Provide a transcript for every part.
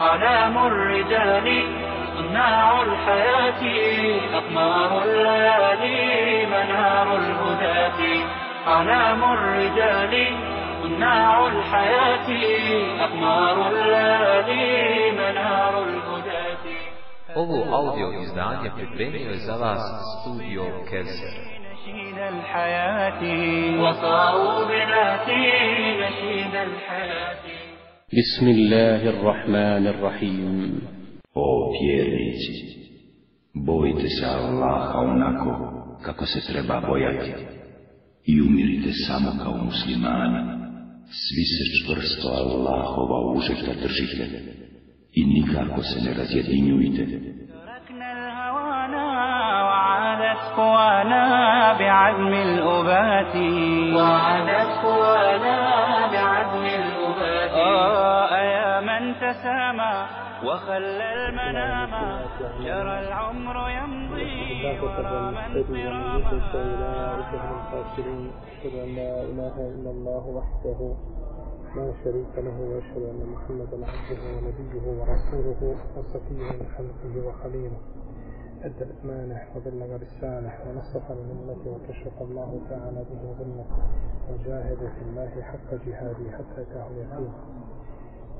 أعلام الرجال صناع الحياة أقمار الليالي منار الهداة. أعلام الرجال صناع الحياة أقمار الليالي منار الهداة. Ovo audio izdanje pripremio je za vas studio Kelser. نشيد الحياة. وصاروا بناتي نشيد الحياة. بسم الله الرحمن الرحيم O vjernici, bojite se Allaha onako kako se treba bojati i umirite samo kao muslimani. Svi se čvrsto Allahova užeta držite i nikako se ne razjedinjujte. تركنا الهوانا وعادت قوانا بعزم الأبات وعادت من تسامى وخلى المنام. جرى العمر يمضي ورا من أشهد أن لا إله إلا الله وحده لا شريك له وأشهد أن محمدا عبده ونبيه ورسوله وصفيه من خلقه وخليله. أدى الأمانة وبلغ الرسالة ونصح للأمة وكشف الله تعالى به ظلمه وجاهد في الله حق جهاده حتى أتاه اليقين.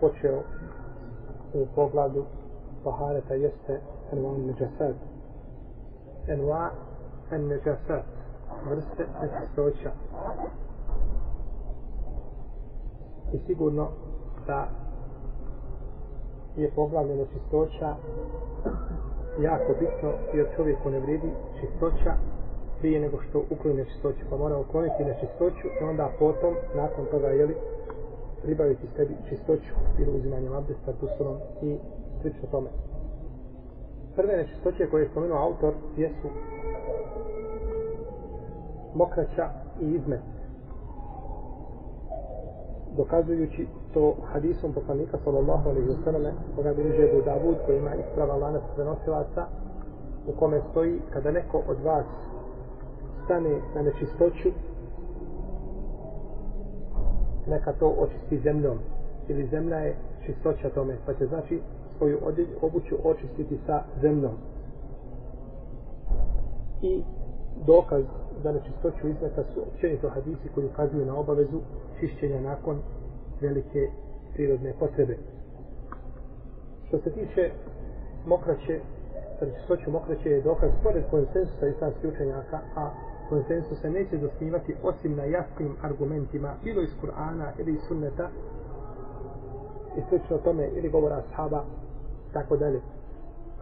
počeo u pogledu Bahareta jeste Enva Neđasad. Enva Neđasad. Vrste nečistoća. I sigurno da je poglavlje nečistoća jako bitno jer čovjeku ne vredi čistoća prije nego što ukloni nečistoću. Pa mora ukloniti nečistoću i onda potom, nakon toga, jeli, pribaviti sebi čistoću ili uzimanjem abdesta, tusurom i slično tome. Prve nečistoće koje je spomenuo autor jesu mokraća i izmet. Dokazujući to hadisom poslanika sallallahu alaihi wa sallam koga bilježe Ebu Davud koji ima isprava lanac prenosilaca u kome stoji kada neko od vas stane na nečistoću neka to očisti zemljom. Ili zemlja je čistoća tome pa će znači svoju odjeđ, obuću očistiti sa zemljom. I dokaz za nečistoću izmeta su općenito hadisi koji ukazuju na obavezu čišćenja nakon velike prirodne potrebe. Što se tiče mokraće za nečistoću mokraće je dokaz pored konsensusa islamskih učenjaka a konsensus se neće zasnivati osim na jasnim argumentima bilo iz Kur'ana ili iz sunneta i slično tome ili govora ashaba tako dalje.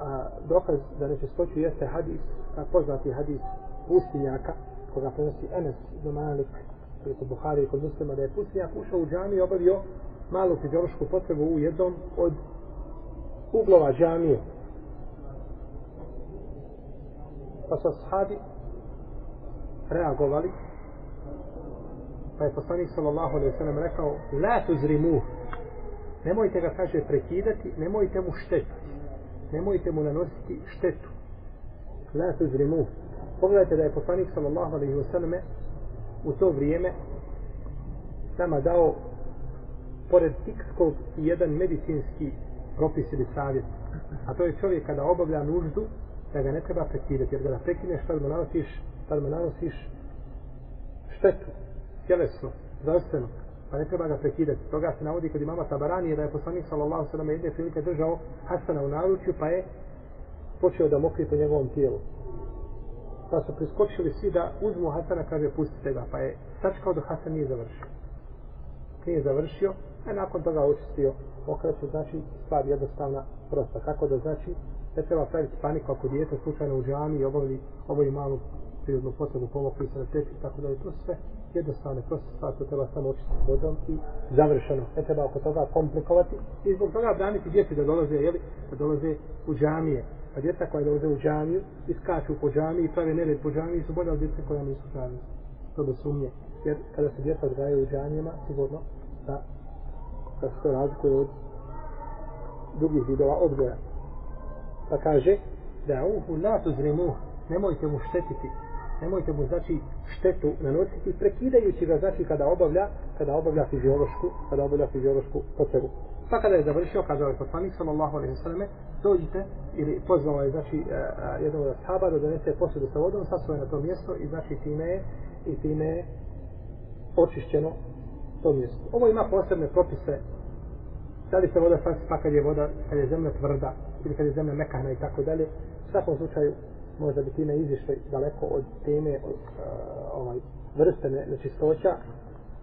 A dokaz za nečistoću jeste hadis a poznati hadis pustinjaka koga prenosi Enes do Malik kod Buhari i kod muslima da je pustinjak ušao u džamiju i obavio malu fiziološku potrebu u jednom od uglova džamije. Pa su ashabi reagovali pa je poslanik sallallahu alaihi sallam rekao la tuzrimu. Nemojte ga kaže prekidati nemojte mu štetiti. Nemojte mu nanositi štetu. La tuzrimu. Pogledajte da je poslanik sallallahu alaihi sallam u to vrijeme nama dao pored tikskog i jedan medicinski propis ili savjet a to je čovjek kada obavlja nuždu da ga ne treba prekidati. Jer da ga prekineš pa tad mu nanosiš da mu nanosiš štetu tjelesno, zdravstveno pa ne treba ga prekidati toga se navodi kod imama Tabarani da je poslanik sallallahu sallam jedne prilike držao Hasana u naručju pa je počeo da mokri po njegovom tijelu pa su priskočili svi da uzmu Hasana, kaže, pustite ga, pa je sačekao da Hasan nije završio. Nije završio, a nakon toga očistio okreće, znači, stvar jednostavna, prosta. Kako da znači, ne treba praviti paniku ako dijete slučajno u džami i obavi, obavi malu prirodnu potrebu, pomokli se na teči, tako da je to sve jednostavne, proste stvar, to treba samo očistiti vodom i završeno. Ne treba oko toga komplikovati i zbog toga braniti djeci da dolaze, jeli, da dolaze u džamije. A djeca koja dolaze u džamiju, iskaču po džamiji i prave nered po džamiji, su bolje od djece koja nisu džamije. To bez sumnje. Jer kada se djeca odgajaju u džamijama, sigurno da, da se to razlikuje od drugih vidova odgoja. Pa kaže, da uhu la tuzrimu, nemojte mu štetiti, nemojte mu znači štetu nanositi prekidajući ga znači kada obavlja kada obavlja fiziološku kada obavlja fiziološku potrebu. Pa kada je završio kazao je poslanik sallallahu alejhi ve selleme dođite ili pozvao je znači e, e, jednog od ashaba da donese posudu sa vodom sasvoje na to mjesto i znači time je i time je očišćeno to mjesto. Ovo ima posebne propise. Da li se voda spasi pa kad je voda kad je zemlja tvrda ili kad je zemlja mekana i tako dalje u svakom slučaju možda bi time izišli daleko od teme od, uh, ovaj, vrste nečistoća.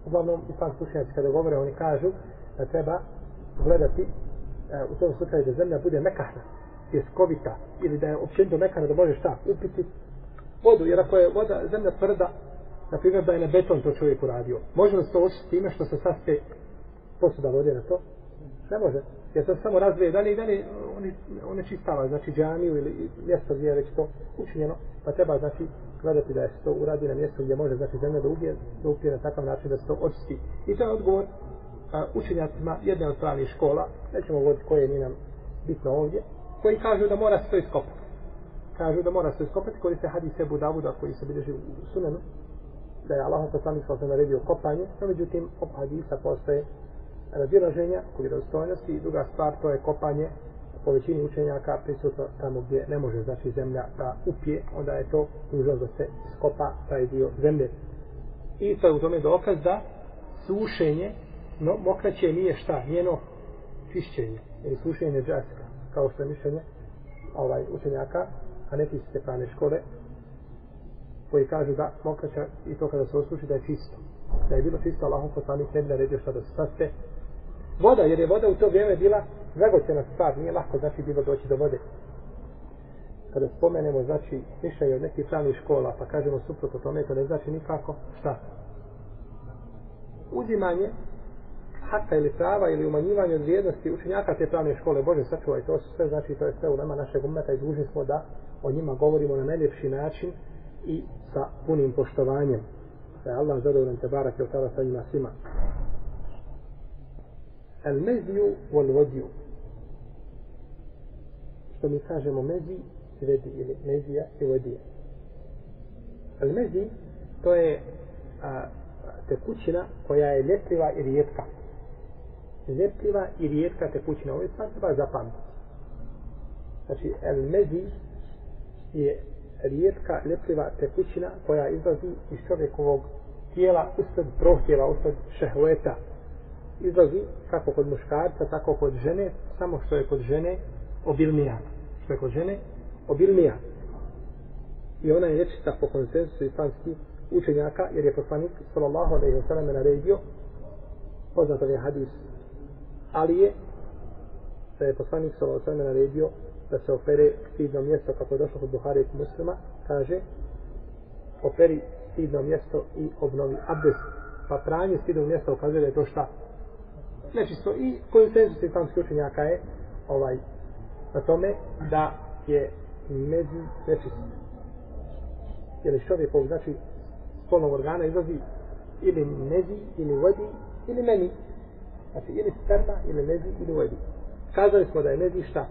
Uglavnom, islamski učenjaci kada govore, oni kažu da treba gledati uh, u tom slučaju da zemlja bude mekahna, pjeskovita, ili da je općenito mekana da može šta, upiti vodu, jer ako je voda, zemlja tvrda, na primjer da je na beton to čovjek uradio, može li se to očiti time što se saspe posuda vode na to? Ne može jer to samo razvije dalje i dalje oni, one čistava, znači džamiju ili mjesto gdje je već to učinjeno, pa treba znači gledati da je to uradi na mjestu gdje može znači zemlja da ubije, da upije na takav način da se to očisti. I to je odgovor a, učenjacima jedne od pravnih škola, nećemo govoriti koje nije nam bitno ovdje, koji kažu da mora se to iskopati. Kažu da mora se iskopati koji se hadis Ebu Davuda koji se bilježi u sunenu, da je Allah poslanik sa naredio kopanje, no međutim, op hadisa postoje razilaženja u vjerodostojnosti i druga stvar to je kopanje po većini učenjaka prisutno tamo gdje ne može znači zemlja da upije onda je to nužno da se skopa taj dio zemlje. I to je u tome dokaz da sušenje no, mokraće nije šta njeno čišćenje ili sušenje džaska kao što je mišljenje ovaj učenjaka a neki se prane škole koji kažu da mokraća i to kada se osuši da je čisto. Da je bilo čisto Allahom poslanik ne bi naredio šta da se saste. Voda, jer je voda u to vrijeme bila dragocena stvar, nije lako znači bilo doći do vode. Kada spomenemo, znači, mišljenje od nekih pravnih škola, pa kažemo suprotno tome, to ne znači nikako šta? Uzimanje haka ili prava ili umanjivanje od vrijednosti učenjaka te pravne škole, Bože sačuvaj, to su sve, znači, to je sve u nama našeg umeta i dužni smo da o njima govorimo na najljepši način i sa punim poštovanjem. Da je Allah zadovoljan te barak je tada sa njima svima. El meziju vol vodiju. Što mi kažemo mezi i vedi ili mezija i vodija. Ali mezi to je a, tekućina koja je ljepljiva i rijetka. Ljepljiva i rijetka tekućina. Ovo je stvar treba zapamtiti. Znači, el mezi je rijetka, ljepljiva tekućina koja izlazi iz čovjekovog tijela usred prohtjeva, usred šehveta, izlazi kako kod muškarca, tako kod žene, samo što je kod žene obilnija preko žene obilnija. I ona je nečista po konsensusu islamskih učenjaka, jer je poslanik sallallahu alaihi wa sallam naredio, poznato je hadis ali je da je poslanik sallallahu alaihi wa sallam naredio da se opere stidno mjesto kako je došlo kod Buhari i muslima, kaže operi stidno mjesto i obnovi abdest. Pa pranje stidnog mjesta ukazuje da je to šta? nečisto i konsensus islamskih učenjaka je ovaj na tome da je mezi nečist. Jer čovjekov, znači, spolnog organa izlazi ili mezi, ili vodi, ili meni. Znači, ili sperma, ili mezi, ili vodi. Kazali smo da je mezi šta?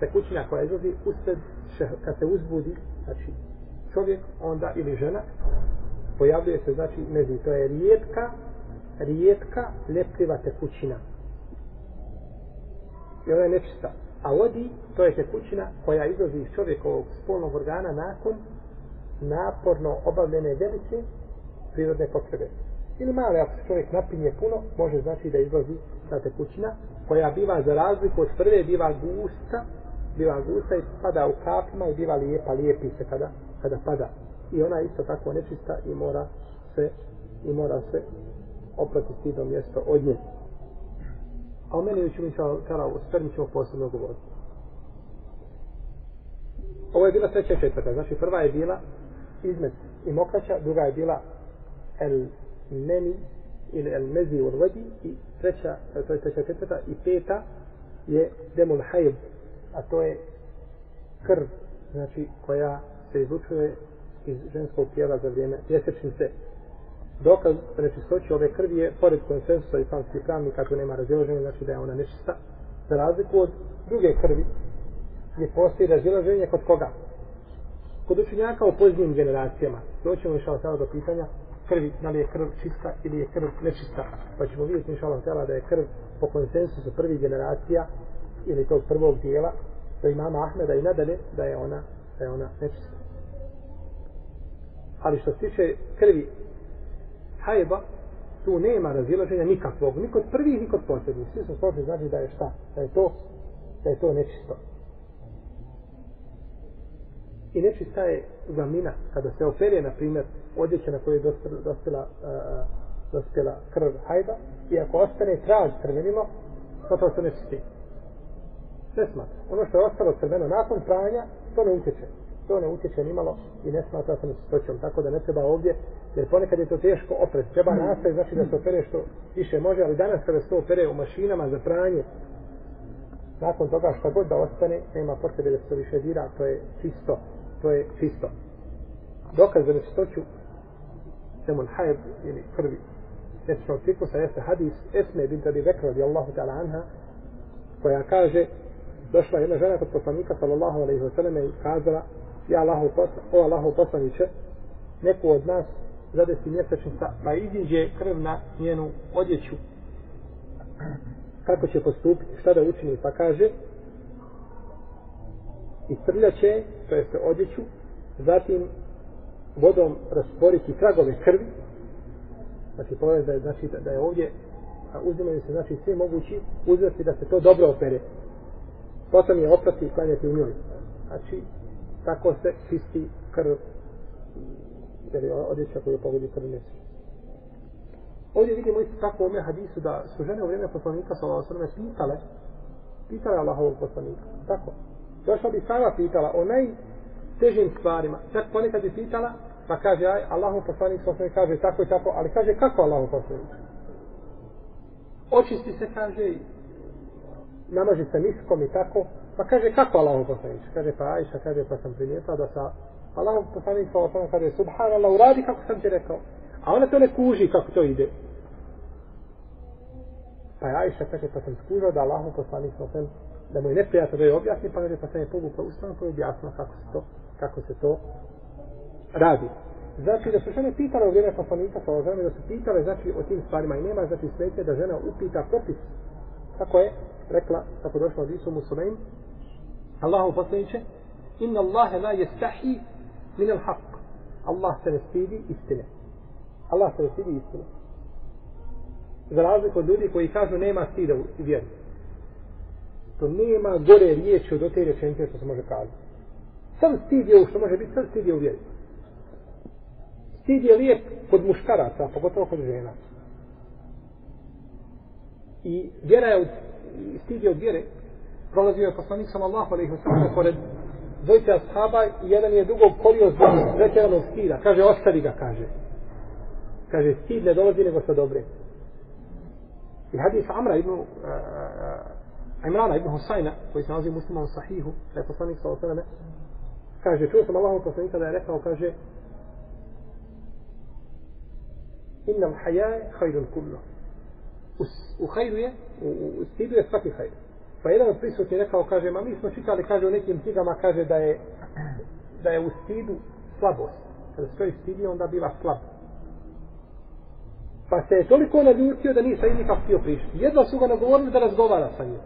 Tekućina koja izlazi usred, kad se uzbudi, znači, čovjek, onda, ili žena, pojavljuje se, znači, mezi. To je rijetka rijetka lepljiva tekućina. I ona je nečista. A vodi, to je tekućina koja izlazi iz čovjekovog spolnog organa nakon naporno obavljene velike prirodne potrebe. Ili male, ako se čovjek napinje puno, može znači da izlazi ta tekućina koja biva za razliku od prve, biva gusta, biva gusta i pada u kapima i biva lijepa, lijepi se kada, kada pada. i ona isto tako nečista i mora se i mora se oprati stidno mjesto od nje. A o meni još mi čala u sfermi ćemo posebno govoriti. Ovo je bila treća i četvrta. Znači prva je bila izmet i mokraća, druga je bila el meni ili el mezi u vodi i treća, to je treća četvrta i peta je demul hajb, a to je krv, znači koja se izlučuje iz ženskog tijela za vrijeme mjesečnice. Dokaz nečistoći ove krvi je, pored konsensusa islamskih pravnika, kako nema razilaženja, znači da je ona nečista, za razliku od druge krvi, gdje postoji razilaženje kod koga? Kod učenjaka u pozdnijim generacijama. Doćemo išao sada do pitanja krvi, da li je krv čista ili je krv nečista. Pa ćemo vidjeti inšalom tela da je krv po konsensusu prvih generacija ili tog prvog dijela do imama Ahmeda i nadalje da je ona da je ona nečista. Ali što se tiče krvi hajba, tu nema razilaženja nikakvog, ni kod prvih, ni kod posljednjih. Svi su složni znači da je šta? Da je to, da je to nečisto. I nečista je glavnina, kada se opere, na primjer, odjeća na kojoj je dospjela, dospjela, uh, dospjela krv hajba, i ako ostane traž crvenilo, to se nečisti. Sve smatra. Ono što je ostalo crveno nakon pranja, to ne utječe. To ne utječe nimalo i ne smatra se nečistoćom. Tako da ne treba ovdje, jer ponekad je to teško opret. Treba nastaje, znači da se opere što više može, ali danas kada se to opere u mašinama za pranje, nakon toga šta god da ostane, nema potrebe da se više dira, to je čisto. To je čisto. Dokaz za nečistoću semul hajb ili krvi mjesečnog ciklusa jeste hadis Esme bin Tabi Bekra radijallahu ta'ala anha koja kaže došla jedna žena kod poslanika sallallahu alaihi wa sallam i kazala ja Allahu posla, o Allahu poslaniće neko od nas zadesi mjesečnica pa iziđe krv na njenu odjeću. Kako će postupiti šta da učini? Pa kaže i to jeste odjeću zatim vodom rasporiti tragove krvi. Znači pogledaj da je, znači, da je ovdje a uzimaju se znači svi mogući uzvrsti da se to dobro opere. Potom je oprati i klanjati u njoj. Znači tako se čisti krv jer je odjeća koju pogodi krv ne ovdje vidimo isto tako u ome hadisu da su žene u vrijeme poslanika sa ovo sveme pitale pitale Allahovog poslanika. Tako. Došla pa bi sama pitala o najtežim stvarima. Čak ponekad bi pitala pa kaže aj Allahov poslanik sa sve kaže tako i tako ali kaže kako Allahov poslanik? Očisti se kaže namaži se miskom i tako pa kaže kako Allahov poslanić? kaže pa Ajša kaže pa sam primijetila da sa Allahu poslanić sa sve kaže subhanallah uradi kako sam ti rekao a ona to ne kuži kako to ide pa Ajša kaže pa sam skužao da Allahu poslanik sa da mu je neprijatno da je objasni pa kaže pa sam je povukla ustano pa je objasnila kako se to kako se to radi. Znači da su žene pitale u vrijeme poslanika sa oženom da su pitale znači o tim stvarima i nema znači smetje da žena upita propis. Kako je rekla, kako došla od Isu Musulim, Allahu poslaniče, inna Allahe la jestahi min al haq. Allah se ne stidi istine. Allah se ne stidi istine. Za razliku od ljudi koji kažu nema stida u vjeri. To nema gore riječi od te rečenice što se može kazati. Sam stid je u što može biti, sam stid je u vjeri. Stid je lijep kod muškaraca, pogotovo kod žena. I vjera je od, stid je od vjere. Prolazio je poslanik sam Allah, ih ostavio pored dvojte ashaba i jedan je dugo kolio zbog pretjeranog stida. Kaže, ostavi ga, kaže. Kaže, stid ne dolazi nego sa dobre. I hadis Amra ibn uh, Imrana ibn Husayna, koji se nalazi muslimom u sahihu, da je poslanik sa osaleme, kaže, čuo sam Allahom poslanika da je rekao, kaže, inna l'hajaje hajrun kullo. U hajru je, u, u stidu je svaki hajr. Pa jedan od prisutnih je rekao, kaže, ma mi smo čitali, kaže, u nekim knjigama, kaže, da je, da je u stidu slabost. Kada se to istidio, onda bila slab. Pa se je toliko naljutio da nije sa njim nikak htio prišli. Jedva su ga nagovorili da razgovara sa njim.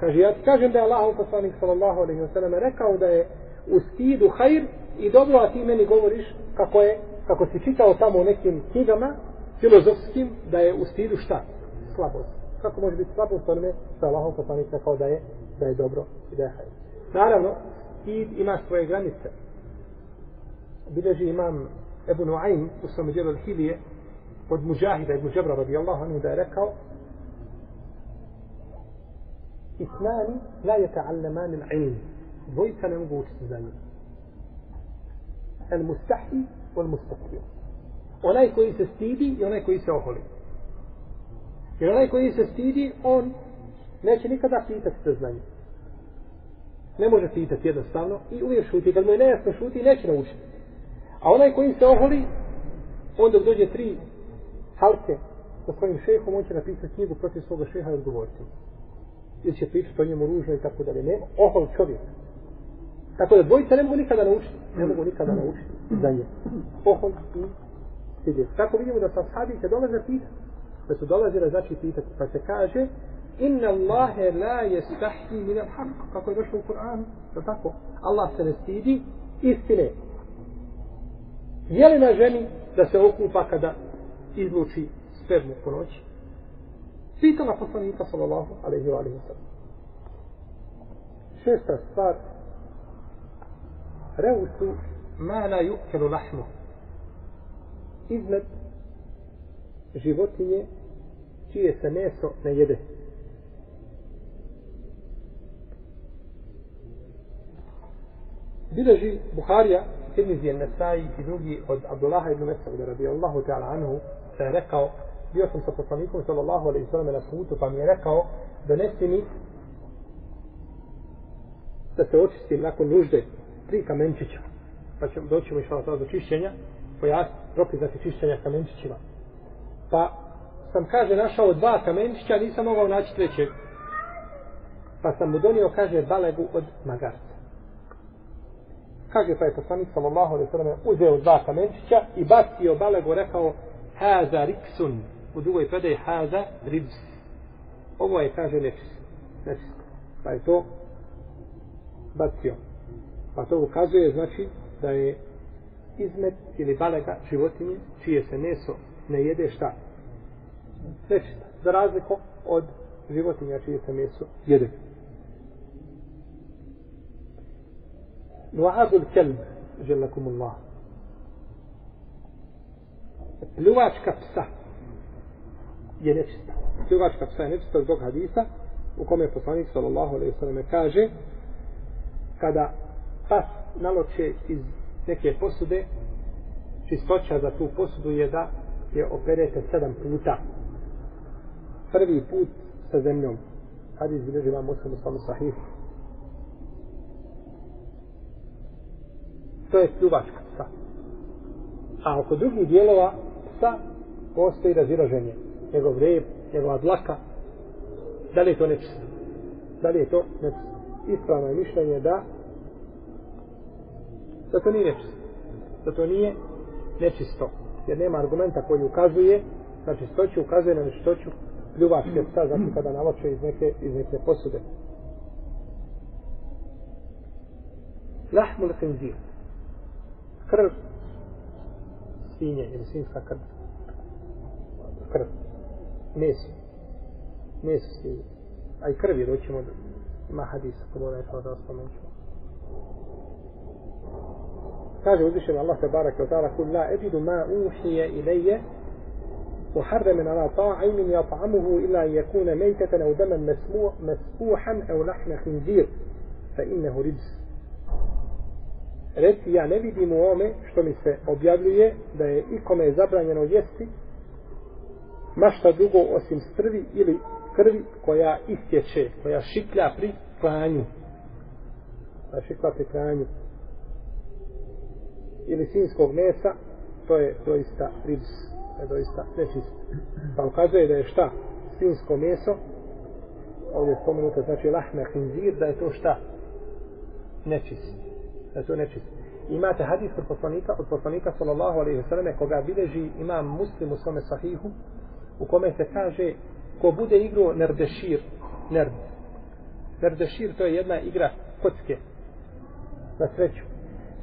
Kaže, ja ti kažem da je Allah, poslanik sallallahu alaihi wa sallam, rekao da je u stidu hajr i dobro, a ti meni govoriš kako je, kako si čitao tamo u nekim knjigama, filozofskim da je u stidu šta? Slabost. Kako može biti slabost onome sa Allahom poslanik rekao da je, da je dobro i da je hajde. Naravno, stid ima svoje granice. Bileži imam Ebu Nuaym u svom djelu Al-Hilije od Mujahida ibn Džabra radijallahu anhu da je rekao Isnani la je ta'allaman il-ilm. Dvojica ne mogu učiti za njih. El mustahi wal mustakbir. Onaj koji se stidi i onaj koji se oholi. Jer onaj koji se stidi, on neće nikada pitati za znanje. Ne može pitati jednostavno i uvijek šuti. Kad mu je nejasno šuti, neće naučiti. A onaj koji se oholi, on dok dođe tri halke sa svojim šehom, on će napisati knjigu protiv svoga šeha i odgovoriti. Ili će pričati o njemu ružno i tako dalje. Nema ohol čovjek. Tako da dvojica ne mogu nikada naučiti. Ne mogu nikada naučiti za nje. Ohol i stidje. Tako vidimo da sa sahabike dolaze pitati. Da su dolazile znači pitati. Pa se kaže Inna Allahe la jestahji min al haq. Kako je došlo u Kur'anu. Da tako. Allah se ne stidi istine. Je li na ženi da se okupa kada izluči spermu po noći? Pitala poslanika sallallahu alaihi wa alaihi wa Šesta stvar Reusu ma la yukelu lahmu Izmed životinje čije se meso ne jede. Bileži Buharija, Tirmizi Nesai i drugi od Abdullaha ibn Mesauda radijallahu ta'ala anhu da je rekao bio sam sa poslanikom sallallahu alaihi sallam na putu pa mi je rekao donesi mi da se očistim nakon nužde tri kamenčića pa ćemo doći mu išla do čišćenja pojasni propis znači čišćenja kamenčićima pa sam kaže našao dva kamenčića nisam mogao naći trećeg. Pa sam mu donio kaže balegu od magarca. Kaže pa je poslanik sallallahu alaihi sallam uzeo dva kamenčića i bacio balegu rekao haza riksun. U drugoj predaji haza ribs. Ovo je kaže nečist. Nečist. Pa je to bacio. Pa to ukazuje znači da je izmet ili balega životinje čije se meso ne jede šta? Nečista za razliku od životinja čije se meso jede Nu'adul kelb, želakumullah. Pljuvačka psa je nečista. Pljuvačka psa je nečista zbog hadisa u kome poslanik sallallahu alaihi sallam kaže kada pas naloče iz neke posude čistoća za tu posudu je da je operete sedam puta. Prvi put sa zemljom. Hadis bilježi vam muslim u svom sahihu. to je pljuvačka psa. A oko drugih dijelova psa postoji razilaženje. Njegov rep, njegova dlaka. Da li je to nečisto? Da li je to nečisto? Ispravno je mišljenje da da to nije nečisto. Da to nije nečisto. Jer nema argumenta koji ukazuje na čistoću, ukazuje na nečistoću pljuvačke psa, znači kada naloče iz neke, iz neke posude. Lahmul khinzir. Krv. Svinje ili svinska krv. Krv. Meso. Meso svinje a i krv je doćemo do ima hadisa ako bude nešto da spomenuću kaže uzvišen Allah te barak wa ta'ala kul la eđidu ma uhije ilaje محرم على طاعم يطعمه إلا أن يكون ميتة أو دما مسفوحا أو لحم خنزير فإنه رجس reci ja ne vidim u ome što mi se objavljuje da je ikome zabranjeno jesti mašta drugo osim strvi ili krvi koja istječe, koja šiklja pri klanju. Koja šikla pri klanju. Ili sinskog mesa, to je doista ribs, to je doista nečist. Pa ukazuje da je šta? Svinsko meso, ovdje je spomenuto, znači lahme hinzir, da je to šta? Nečist da to nečist. Imate hadis od poslanika, od poslanika sallallahu alaihi wasallam koga bileži imam muslim u svome sahihu u kome se kaže ko bude igrao nerdešir, nerd. Nerdešir to je jedna igra kocke na sreću.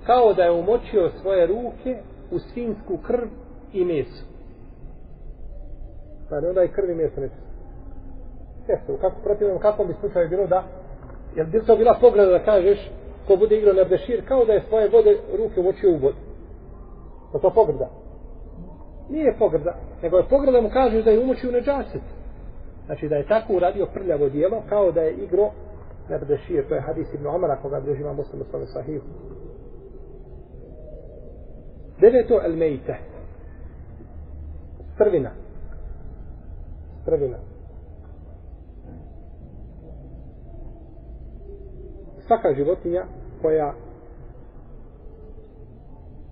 Kao da je umočio svoje ruke u svinsku krv i meso. Pa onda i krv i meso Jeste, e, u kako protivnom, kako bi slučaj bilo da, jel bi to bila pograda da kažeš, ko bude igrao na bešir, kao da je svoje vode ruke umočio u vodu. Pa to pogrda. Nije pogrda, nego je pogrda mu kažeš da je umočio neđaset. Znači da je tako uradio prljavo dijelo, kao da je igro na Bdešir. to je hadis ibn Omara koga bilježi ima muslim u svome sahihu. Deveto el mejte. Strvina. Strvina. Svaka životinja koja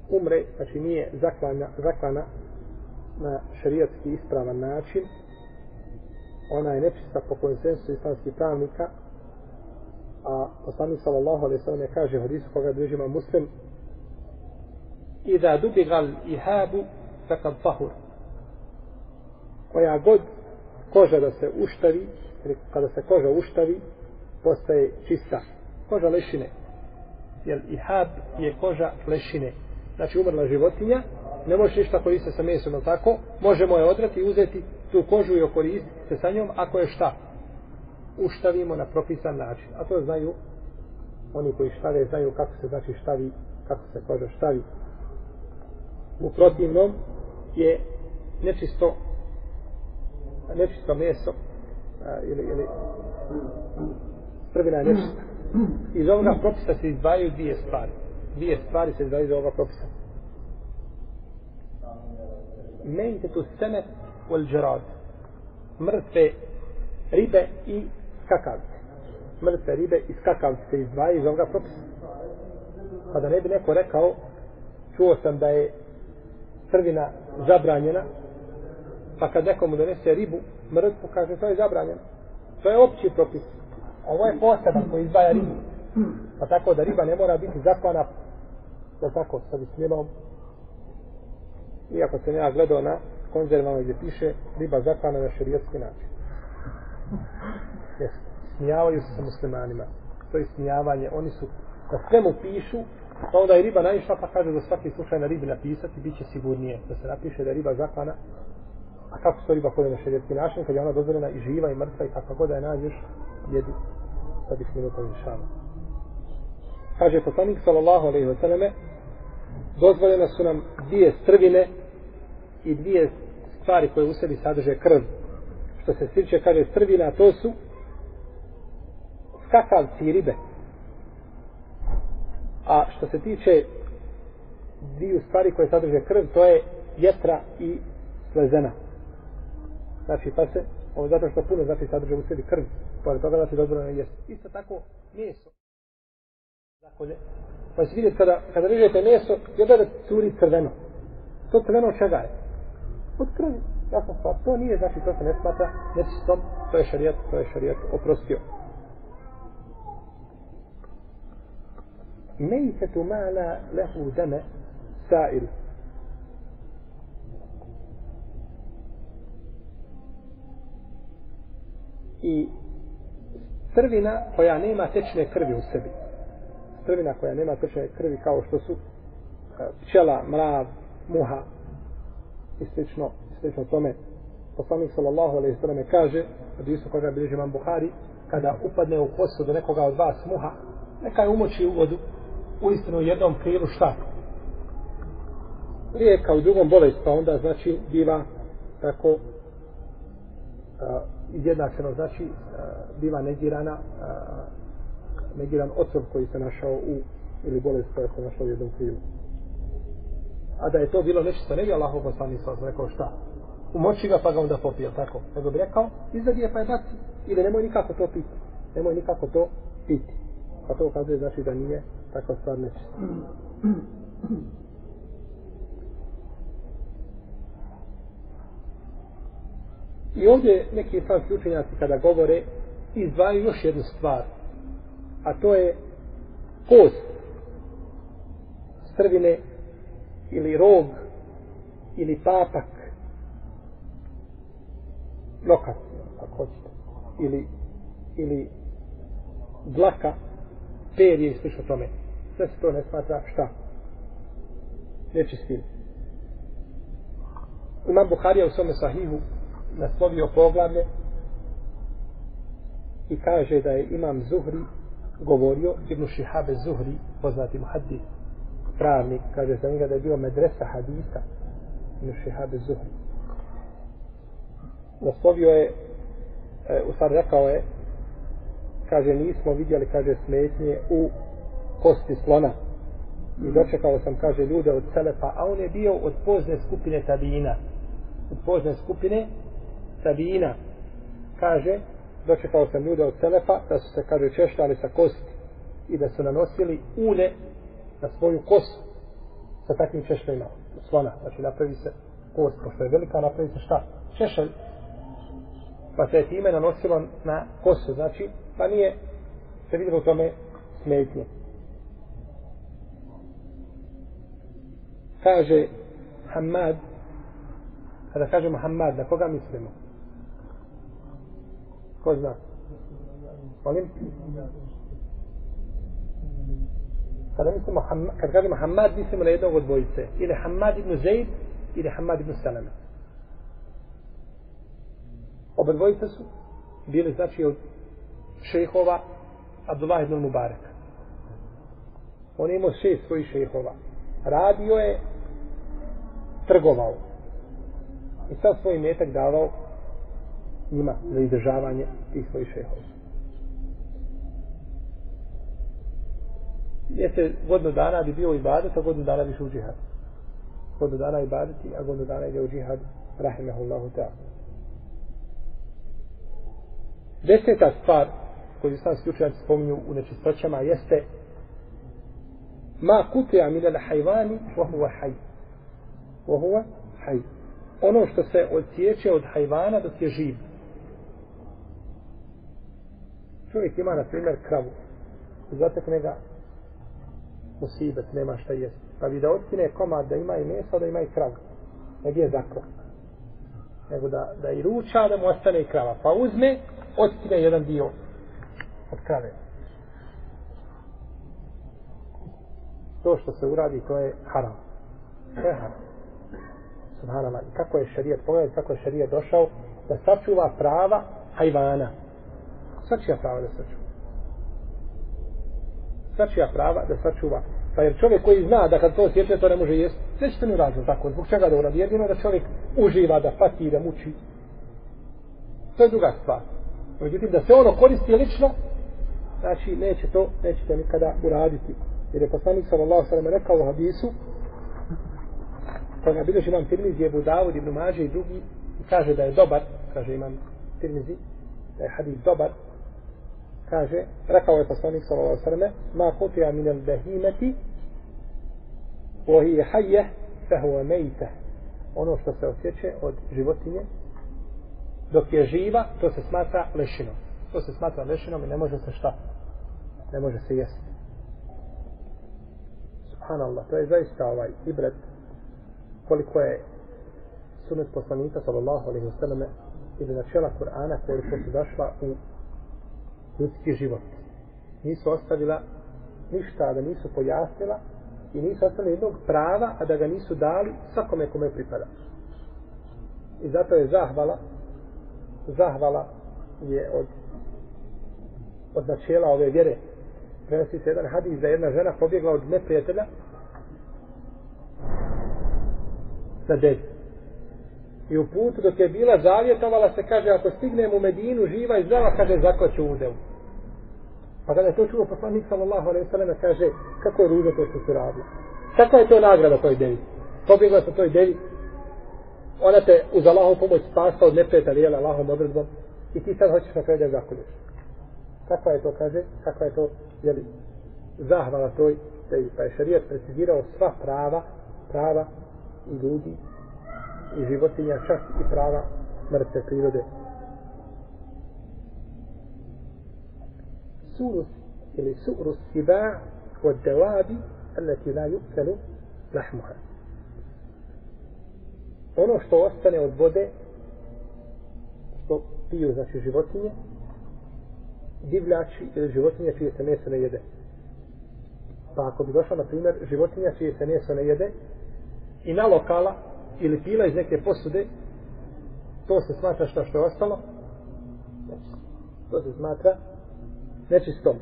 umre, znači nije zaklana, zaklana na šarijatski ispravan način, ona je nečista po konsensu islamskih pravnika, a poslanik sallallahu alejhi ve sellem kaže u hadisu koga drži ima Muslim Iza dubigal ihabu faqad tahur koja god koža da se uštavi ili kada se koža uštavi postaje čista. Koža lešine. Jer ihab je koža lešine. Znači umrla životinja ne može ništa koristiti sa mesom ali tako? Možemo je odrati i uzeti tu kožu i okoristiti se sa njom ako je šta? Uštavimo na propisan način. A to znaju oni koji štave, znaju kako se znači štavi, kako se koža štavi. U protivnom je nečisto nečisto meso a, ili, ili prvina je nečista. Iz ovoga propisa se izdvajaju dvije stvari. Dvije stvari se izdvajaju iz ovoga propisa. Mente tu seme ul džerad. Mrtve ribe i skakavce. Mrtve ribe i skakavce se izdvajaju iz ovoga propisa. Pa da ne bi neko rekao, čuo sam da je crvina zabranjena, pa kad nekomu donese ribu, mrtvu, kaže, to je zabranjeno. To je opći propis. Ovo je poseban koji izdvaja ribu. Pa tako da riba ne mora biti zaklana, da tako, sa bismilom. Iako se ja gledao na konzervama gdje piše riba zaklana na šerijetski način. Jesu. Smijavaju se sa muslimanima. To je smijavanje. Oni su, kad svemu pišu, pa onda je riba naišla, pa kaže za svaki slučaj na ribi napisati, bit će sigurnije da se napiše da je riba zaklana. A kako se riba kode na šerijetski način, kad je ona dozvoljena i živa i mrtva i kako god da je nađeš, jedi sa bismilutom inšama. Kaže poslanik sallallahu alaihi wa sallame, dozvoljene su nam dvije strvine i dvije stvari koje u sebi sadrže krv. Što se sviče, kaže strvina, to su skakavci i ribe. A što se tiče dviju stvari koje sadrže krv, to je jetra i slezena. Znači, pa se, ovo zato što puno znači sadrže u sebi krv, pored toga znači dobro ne jeste. Isto tako, mjeso. Dakle, pa se vidjeti kada, kada režete meso, je da curi crveno. To crveno čega je? Od krvi. Ja sam stvar, to nije znači, to se ne smatra ne stop, to je šarijat, to je šarijat oprostio. Mejtetu mala lehu dame sa'il. I crvina koja nema tečne krvi u sebi. Crvina koja nema tečne krvi kao što su e, pčela, mrav, muha i slično, slično tome. Poslanik sallallahu alaihi sallam kaže, od isto koga bilježi imam Buhari, kada upadne u posudu nekoga od vas muha, neka je umoči u vodu u istinu jednom krilu šta? Lijeka u drugom bolest, pa onda znači biva tako a, izjednačeno, znači e, biva negirana e, negiran otrov koji se našao u ili bolest koja se našao u jednom krilu. A da je to bilo nešto, ne bi Allahov poslanik sa rekao šta? Umoči ga pa ga onda popio, tako? Nego bi rekao, izvedi je pa je baci. Ili nemoj nikako to piti. Nemoj nikako to piti. Pa to ukazuje znači da nije takva stvar nečista. I ovdje neki islamski učenjaci kada govore izdvajaju još jednu stvar, a to je kost strvine ili rog ili papak nokat, ako hoćete, ili, ili dlaka perje i slično tome. Sve se to ne smatra šta? Nečistim. Imam Buharija u svome sahihu naslovio poglavlje i kaže da je imam Zuhri govorio, Ibn Šihabe Zuhri, poznati muhaddis, pravnik, kaže za njega da je bio medresa hadisa, ibn Šihab Zuhri. Naslovio je, e, u stvari rekao je, kaže nismo vidjeli, kaže smetnje u kosti slona. I dočekao sam, kaže, ljude od Selefa, a on je bio od pozne skupine Tabina. Od pozne skupine Sabina Kaže, dočekao sam ljude od Selefa, da su se, kaže, češljali sa kosti i da su nanosili ulje na svoju kosu sa takvim češljima slona. Znači, napravi se kost, pošto je velika, napravi se šta? Češelj. Pa se je time nanosilo na kosu. Znači, pa nije se vidjelo u tome smetnje. Kaže Hamad, kada kažemo Hamad, na koga mislimo? Ko zna? Molim? Kada mislimo, kad kažemo Hamad, mislimo na jednog od dvojice. Ili Hamad ibn Zaid, ili Hamad ibn Salama. Oba dvojice su bili, znači, od šehova Abdullah ibn Mubarak. On je imao šest svojih šehova. Radio je, trgovao. I sad svoj metak davao njima za izdržavanje tih svojih šehova. Jeste godinu dana bi bio ibadet, a godinu dana bi u džihad. Godinu dana ibadeti, a godinu dana ide u džihad, rahimahullahu ta'ala. Deseta stvar koju sam slučajno spominju u nečistoćama jeste ma kutija min al hajvani wa huwa haj wa huwa haj ono što se odsjeće od hajvana dok je živ čovjek ima na primjer kravu zatekne ga musibet, nema šta jesti. pa bi da otkine komad da ima i mesa, da ima i kravu ne bi je zakon nego da, da i ruča da mu ostane i krava pa uzme otkine jedan dio od krave. To što se uradi, to je haram. To je haram. Subhanallah. I kako je šarijet, pogledajte kako je šarijet došao da sačuva prava hajvana. Sačija prava da sačuva. Sačija prava da sačuva. Pa jer čovjek koji zna da kad to osjeća to ne može jesti, sve što ni razum tako. Zbog čega da uradi? Jedino da čovjek uživa, da pati, da muči. To je druga stvar. Međutim, da se ono koristi lično, znači neće to, nećete nikada uraditi. Jer je poslanik sallallahu sallam rekao u hadisu, koga bilježi imam Tirmizi, Ebu Davud, Ibn Mađe i drugi, i kaže da je dobar, kaže imam Tirmizi, da je hadis dobar, kaže, rekao je poslanik sallallahu sallam, ma kutija min al behimeti, hayya fa huwa mayta. Ono što se osjeće od životinje, dok je živa, to se smatra lešinom. To se smatra lešinom i ne može se šta? Ne može se jesti. Subhanallah, to je zaista ovaj ibret koliko je sunet poslanika sallallahu alaihi ve selleme ili načela Kur'ana koliko su došla u ljudski život. Nisu ostavila ništa da nisu pojasnila i nisu ostavili jednog prava, a da ga nisu dali svakome kome pripada. I zato je zahvala zahvala je od od načela ove vjere prenosi se jedan hadis da jedna žena pobjegla od neprijatelja na dedu. i u putu dok je bila zavjetovala se kaže ako stignem u Medinu živa i zdrava kaže zaklaću u devu pa kada je to čuo poslanik sallallahu alaihi sallam kaže kako je ružno to što su radili. kakva je to nagrada toj devi pobjegla sa toj devi ona te uz Allahom pomoć spasa od neprijatelja lijela Allahom odredbom i ti sad hoćeš na kraju da zakolješ kakva je to, kaže, kakva je to, jeli, zahvala toj, devi. pa je šarijat precizirao sva prava, prava i ljudi i životinja, čak i prava mrtve prirode. Surus ili surus siba od delabi alati la yukelu lahmuha. Ono što ostane od vode, što piju, znači životinje, divljači ili životinje čije se meso ne jede. Pa ako bi došla, na primjer, životinja čije se meso ne jede i na lokala ili pila iz neke posude, to se smatra što što je ostalo? Znači, to se smatra nečistom.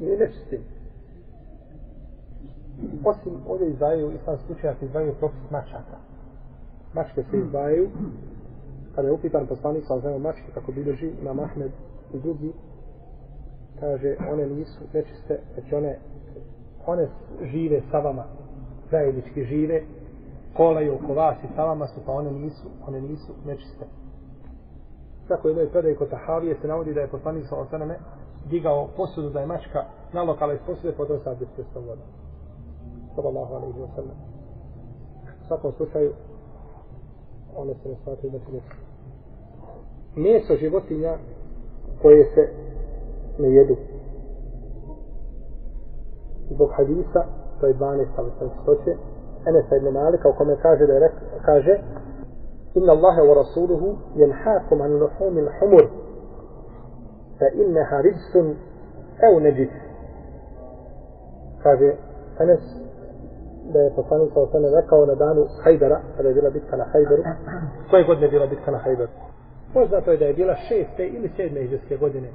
Ili nečistim. Osim ovdje izdvajaju, slučaja učenjaci izdvajaju propis mačaka. Mačke se izdvajaju, kada je upitan poslanik sa zemljom mačke, kako bilježi na Mahmed i drugi, kaže, one nisu nečiste, već one, one žive sa vama, zajednički žive, kolaju oko vas i sa vama su, pa one nisu, one nisu nečiste. Tako jednoj predaj kod Tahavije se navodi da je poslanik sa osaname digao posudu da je mačka nalokala iz posude pod osad bez testom voda. Sallallahu alaihi wa sallam. U svakom slučaju, one se ne smatruju da se ne Meso životinja koje se ne jedu. Zbog hadisa, to je 12. ali sam stoće, Enesa ibn Malika u kome kaže da je rek, kaže Inna Allahe wa Rasuluhu jenhaakum an luhumil humur fa inneha rijsun ev neđis. Kaže Enes da je poslanik sa osane rekao na danu Hajdara, kada je bila bitka na Hajdaru. Koje godine je bila bitka na Hajdaru? Poznato je da je bila šeste ili sedme iđeske godine.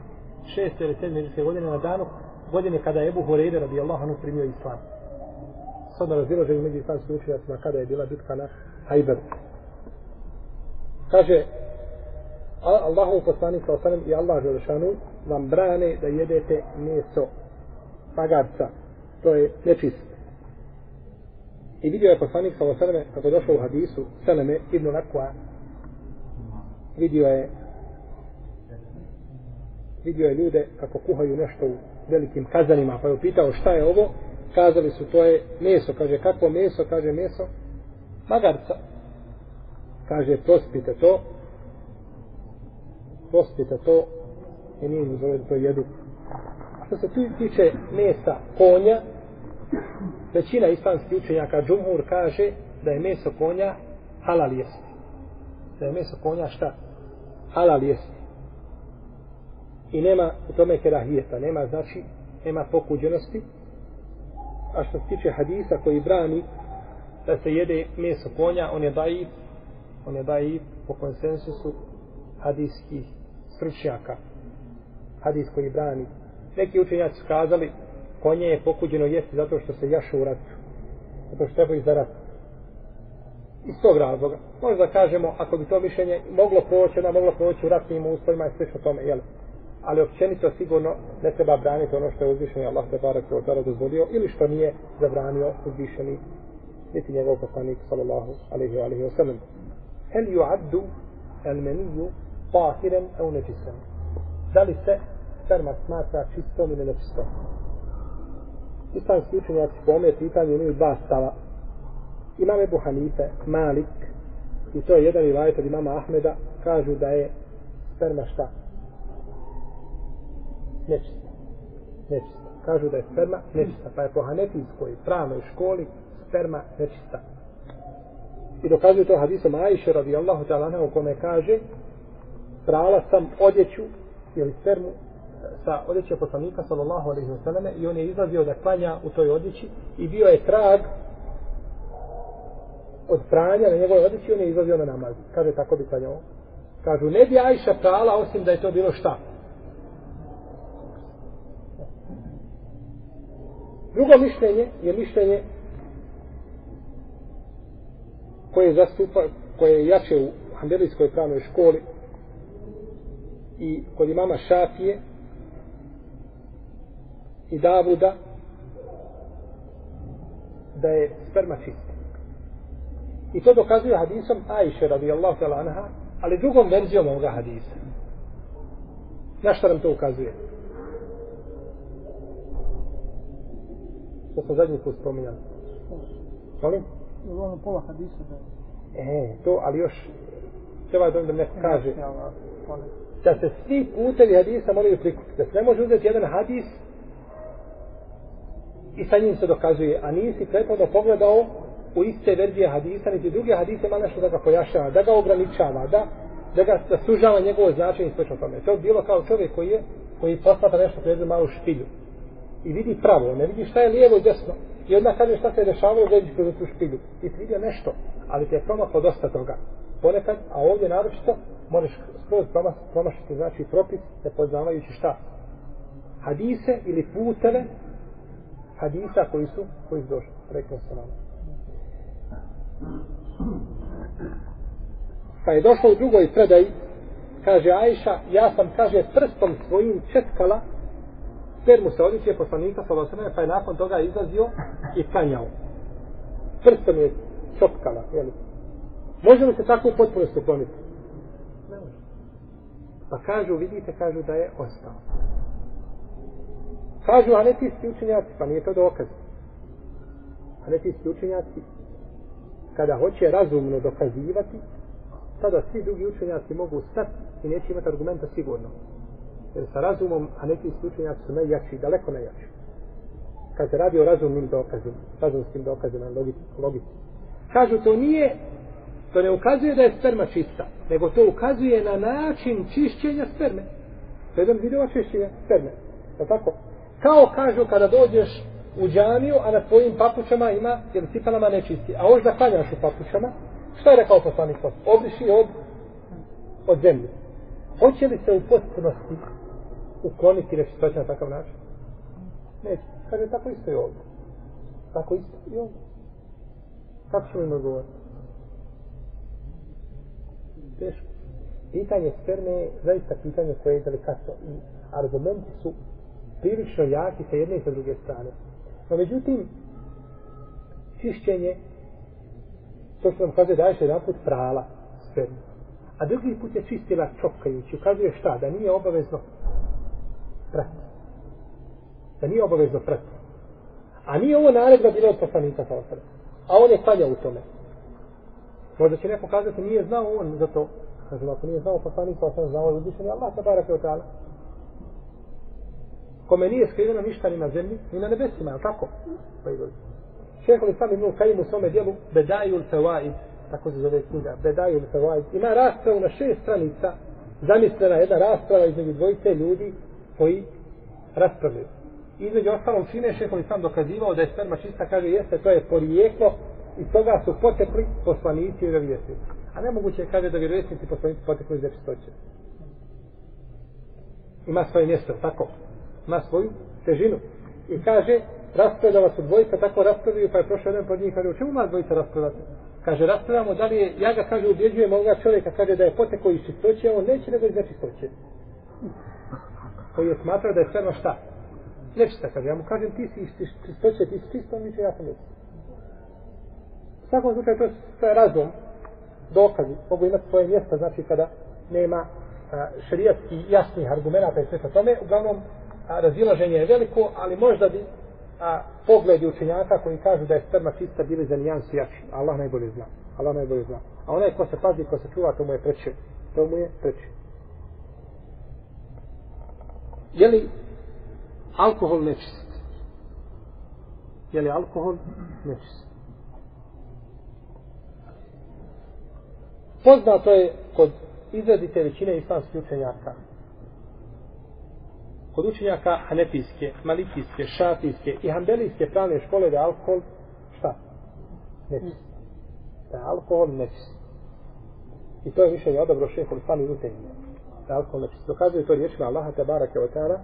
Šeste ili sedme iđeske godine na danu godine kada je Ebu Horeire radijallahu anhu primio islam. Sad na razilaženju među islamskim učenjacima kada je bila bitka na Hajdaru. Kaže Allahu poslanik sa osanem i Allah Želešanu vam brane da jedete meso magarca. To je nečist. I vidio je poslanik sa osaneme, kako došlo u hadisu Seleme ibn Lakua, vidio je vidio je ljude kako kuhaju nešto u velikim kazanima pa je upitao šta je ovo? Kazali su to je meso. Kaže kakvo meso? Kaže meso magarca kaže prospite to postite to i nije mi zove da to jedu. Što se tiče mesa konja većina islamskih učenjaka džumhur kaže da je meso konja halal jesti. Da je meso konja šta? Halal jesti. I nema u tome kerahijeta nema znači nema pokuđenosti. A što se tiče hadisa koji brani da se jede meso konja on je daif on je daif po konsensusu hadijskih stručnjaka hadis koji brani. Neki učenjaci su kazali konje je pokuđeno jesti zato što se jaše u ratu. Zato što trebaju za rat. Iz tog razloga. Možda kažemo ako bi to mišljenje moglo proći ona moglo proći u ratnim uslovima i slično tome jel? ali općenito sigurno ne treba braniti ono što je uzvišeni Allah te barak je od dozvolio ili što nije zabranio uzvišeni niti njegov poslanik sallallahu alaihi wa alaihi wa sallam. Hel ju addu el meniju tahiren e au nečisem da li se sperma smatra čistom ili nečistom? Islamski učenjaci po ome pitanju imaju dva stava. Imam Ebu Hanife, Malik i to je jedan rivajet od imama Ahmeda kažu da je sperma šta? Nečista. Nečista. Kažu da je sperma nečista. Pa je po hanefijskoj pravnoj školi sperma nečista. I dokazuju to hadisom Ajše radijallahu ta'ala u kome kaže prala sam odjeću ili spermu e, sa odjeće poslanika sallallahu alaihi wa sallam i on je izlazio da klanja u toj odjeći i bio je trag od pranja na njegove odjeći on je izlazio na namaz. Kaže tako bi klanjao. Kažu ne bi Ajša prala osim da je to bilo šta? Drugo mišljenje je mišljenje koje zastupa koje je jače u Hanbelijskoj pravnoj školi i kod imama Šafije i Davuda da je sperma čista. I to dokazuje hadisom Ajše radijallahu ta'ala anha, ali drugom verzijom ovoga hadisa. Na što nam to ukazuje? Što smo zadnji put spominjali? Molim? Ono pola hadisa da E, to, ali još treba da neko kaže da se svi putevi hadisa moraju prikupiti. Da se ne može uzeti jedan hadis i sa njim se dokazuje, a nisi prethodno pogledao u iste verzije hadisa, niti druge hadise ima nešto da ga pojašava, da ga ograničava, da, da ga da sužava njegovo značenje i slično tome. To je bilo kao čovjek koji je, koji posmatra nešto pređe malu špilju. I vidi pravo, ne vidi šta je lijevo i desno. I onda kaže šta se je dešavalo, gledaš kroz tu špilju. I ti vidio nešto, ali ti je promaklo dosta toga. Ponekad, a ovdje naročito, možeš skroz promašiti, znači propis, ne poznavajući šta. Hadise ili puteve hadisa koji su, koji su došli. Rekao sam vam. Pa je došlo u drugoj predaji, kaže Ajša, ja sam, kaže, prstom svojim četkala spermu se odjeće poslanika sa pa je nakon toga izlazio i kanjao Prstom je čopkala, jel? Može li se tako u potpunosti ukloniti? Ne može. Pa kažu, vidite, kažu da je ostao. Kažu anetijski učenjaci, pa nije to dokaz. Anetijski učenjaci, kada hoće razumno dokazivati, tada svi drugi učenjaci mogu stati i neće imati argumenta sigurno. Jer sa razumom anetijski učenjaci su najjači, daleko najjači. Kad se radi o razumnim dokazima, razumskim dokazima, logici, logici. Kažu, to nije, to ne ukazuje da je sperma čista, nego to ukazuje na način čišćenja sperme. Sedam vidova čišćenja sperme. Je tako? Kao kažu kada dođeš u džamiju, a na tvojim papučama ima, jer cipelama nečisti, a možda klanjaš u papučama, šta je rekao poslanik post? Obriši od, od zemlje. Hoće li se u potpunosti ukloniti nečistoća na takav način? Neće. Kaže, tako isto i ovdje. Tako isto i ovdje. Kako ćemo im odgovoriti? Teško. Pitanje sperme je zaista pitanje koje je delikatno i argumenti su prilično jaki sa jedne i sa druge strane. No međutim, čišćenje, to što nam kaže da je jedan put prala spermu. A drugi put je čistila čopkajući. Ukazuje šta? Da nije obavezno prati. Da nije obavezno prati. A nije ovo naredba bila od poslanika sa. A on je klanjao u tome. Možda će neko kazati, nije znao on za to. Kažem, ako nije znao poslanik pa sam znao je uzvišen, Allah se barake od ta'ala kome nije skriveno ništa ni na zemlji, ni na nebesima, je tako? Pa i Šehol Islam ibn Kajim u svome dijelu Bedajul Fawaid, tako se zove knjiga, Bedajul al-Fawaid, ima raspravu na šest stranica, zamislena jedna rasprava između dvojice ljudi koji raspravljaju. Između ostalom čine Šehol Islam dokazivao da je sperma čista, kaže jeste, to je porijeklo i toga su potekli poslanici i vjerovjesnici. A nemoguće je kaže da vjerovjesnici poslanici potekli iz nečistoće. Ima svoje mjesto, tako? na svoju težinu. I kaže, raspredala su dvojica, tako raspredaju, pa je prošao jedan pod njih, kaže, u čemu ima dvojica raspravljati? Kaže, raspredamo da li je, ja ga kaže, ubjeđujem ovoga čovjeka, kaže da je potekao iz čistoće, on neće nego iz nečistoće. Koji je smatrao da je sve šta? Nečista, kaže, ja mu kažem, ti si iz čistoće, ti si čisto, on ja sam nečista. Svakom slučaju, to, to je razum, dokazi, mogu imati svoje mjesto, znači kada nema šerijatski jasnih argumenta i sve sa tome, uglavnom a, razilaženje je veliko, ali možda bi a, pogledi učenjaka koji kažu da je sperma čista bili za nijansu jači. Allah najbolje zna. Allah najbolje zna. A onaj ko se pazi, ko se čuva, to mu je preče. To mu je preče. Je li alkohol nečist? Je li alkohol nečist? Poznato je kod izradite većine islamskih učenjaka kod učenjaka hanefijske, malikijske, šafijske i hambelijske pravne škole da je alkohol šta? Nefis. Da je alkohol nefis. I to je više je odabro šehol sami utenje. Da je alkohol nefis. Dokazuje to riječima Allaha tabaraka wa ta'ala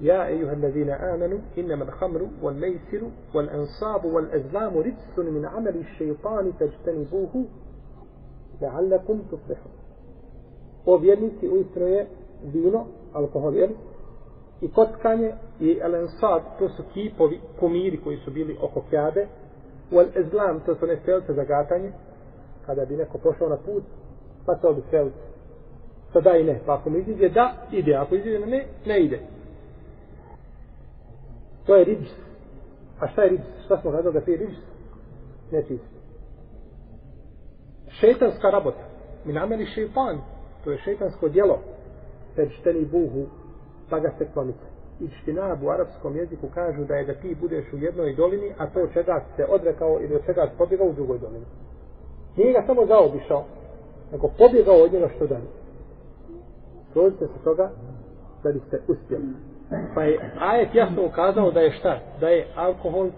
يا أيها الذين آمنوا إنما الخمر والميسر والأنصاب والأزلام رجس من عمل الشيطان فاجتنبوه لعلكم تفلحون وبيرنيسي ويستنوية vino, alkohol, jel? i kockanje i elensad, to su kipovi, kumiri koji su bili oko kjade, u el ezlam, to su ne strelce za gatanje, kada bi neko prošao na put, pa to bi strelce. To da i ne, pa ako mu iziđe da, ide, ako iziđe ne, ne ide. To je riđs. A šta je riđs? Šta smo gledali da je riđs? Nečist. Šetanska rabota. Mi nameni šeitan. To je šetansko djelo. Teđteni buhu pa ga se klonite. I štinab u arapskom jeziku kažu da je da ti budeš u jednoj dolini, a to čega se odrekao ili od čega pobjegao u drugoj dolini. Nije ga samo zaobišao, nego pobjegao od njega što dalje. Složite se toga da biste uspjeli. Pa je ajet jasno ukazao da je šta? Da je alkohol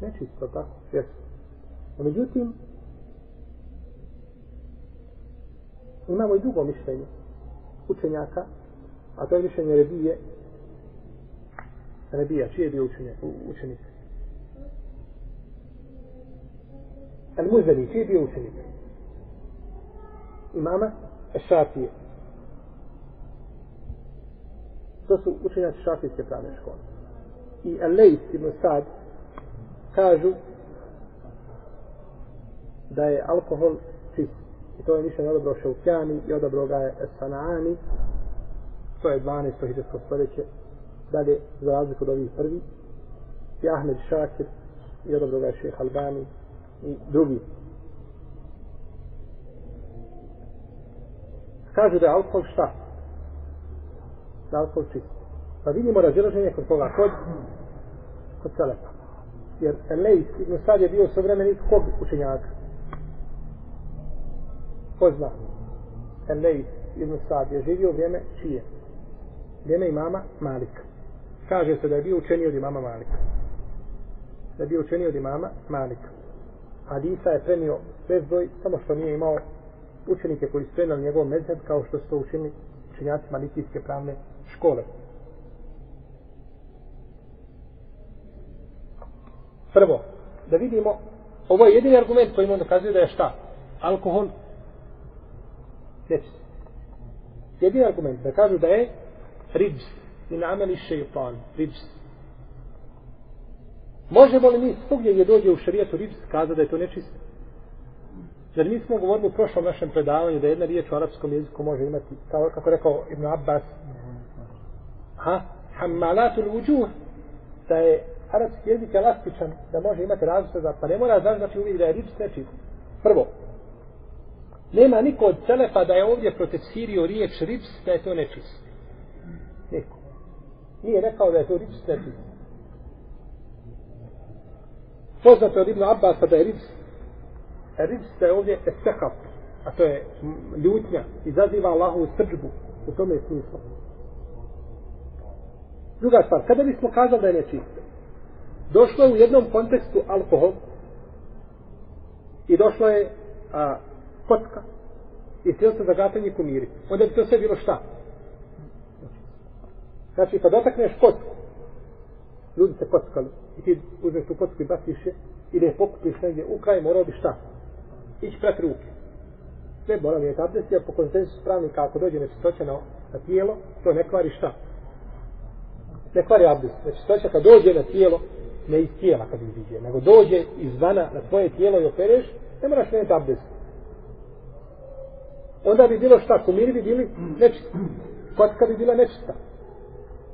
nečisto tako, jesu. A međutim, imamo i drugo mišljenje učenjaka A to je mišljenje Rebije. Rebija, čiji je bio učenje, učenik? al muzani, čiji je bio učenik? Imama Šafije. To su učenjaci šafijske pravne škole. I Alejs ibn Sad kažu da je alkohol čist. To je mišljenje odabro Šaukjani i odabro ga je Sanaani. To je 12. hiđarsko stoljeće. Dalje, za razliku od ovih prvi, i Ahmed Šakir i odabro ga je šeha Albani i drugi. Kažu da je alkohol šta? Da alkohol čist. Pa vidimo razilaženje kod koga? Kod, kod Selefa. Jer Elejs ibn Sad je bio sovremenik kog učenjaka? Ko zna? Ibn Sad je živio vrijeme čije? Vrijeme imama Malika. Kaže se da je bio učeni od imama Malika. Da je bio učeni od imama Malika. Hadisa je premio bezbroj, samo što nije imao učenike koji su prenali njegov mezheb kao što su to učinili učenjaci malikijske pravne škole. Prvo, da vidimo, ovo je jedini argument koji nam dokazuje da je šta? Alkohol nečist. Jedini argument da kažu da je ribs min ameli šeitan, ribs. Možemo li mi svugdje gdje dođe u šarijetu ribs kaza da je to nečist? Jer mi smo govorili u prošlom našem predavanju da jedna riječ u arapskom jeziku može imati, kao kako rekao Ibn Abbas, ha, hammalatul uđuh, da je arapski jezik elastičan, da može imati različite pa ne mora znači, znači uvijek da je riječ nečist. Prvo, nema niko od Selefa da je ovdje protefsirio riječ rips, da je to nečist. Niko. Nije rekao da je to rips nečist. Poznato je od Ibn Abbas da je rips rips da je ovdje estekaf, a to je ljutnja, izaziva Allahu srđbu, u tome je smisla. Druga stvar, kada bismo kazali da je nečisto, došlo je u jednom kontekstu alkohol i došlo je a, kocka i sredstvo za gatanje kumiri. Onda bi to sve bilo šta? Znači, kad otakneš kocku, ljudi se kockali i ti uzmeš tu kocku i baciš je i da je pokupiš negdje u kraj, morao bi šta? ići prat ruke. Sve mora je abdest, jer po konsensu pravnika, ako dođe nečistoća na, na tijelo, to ne kvari šta? Ne kvari abdest. Nečistoća kad dođe na tijelo, ne iz tijela kad iziđe, nego dođe izvana na tvoje tijelo i opereš, ne moraš ne abdest. Onda bi bilo šta, kumiri bi bili nečista. Kocka bi bila nečista.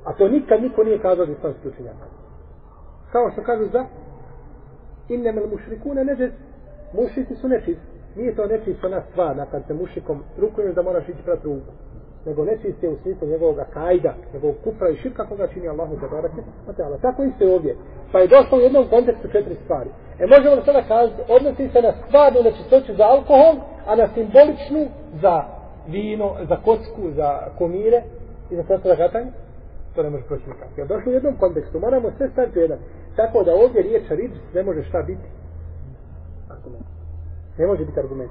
A to nikad niko nije kazao da islamski učenjaka. Kao što kažu za innemel mušrikune neđez, mušici su nečisti. Nije to nečisto na stvar, na kad se mušikom rukuješ da moraš ići prat ruku. Nego nečiste u smislu njegovog kajda, njegovog kupra i širka koga čini Allahu za barake. Ali tako isto je ovdje. Pa je došlo u jednom kontekstu četiri stvari. E možemo da sada kazati, odnosi se na stvarnu nečistoću za alkohol, a na simboličnu za vino, za kocku, za komire i za sada gatanje? To ne može proći nikako. Jer došlo u jednom kontekstu, moramo sve staviti u jedan. Tako da ovdje riječ rič ne može šta biti argument. Ne može biti argument.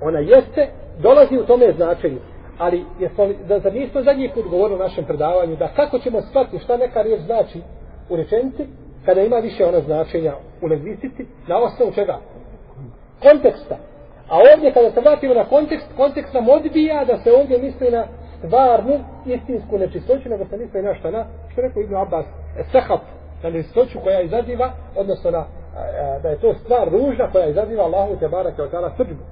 Ona jeste, dolazi u tome značenju. Ali jesmo, da, da nismo zadnji put govorili u našem predavanju, da kako ćemo shvatiti šta neka riječ znači u rečenici, kada ima više ona značenja u lingvistici, na osnovu čega? Konteksta. A ovdje kada se vratimo na kontekst, kontekst nam odbija da se ovdje misli na stvarnu istinsku nečistoću, nego se misli na šta na, što rekao Ibn Abbas, sehap, na nečistoću koja izaziva, odnosno na da je to stvar ružna koja izaziva Allahu te barake od tala srđbu.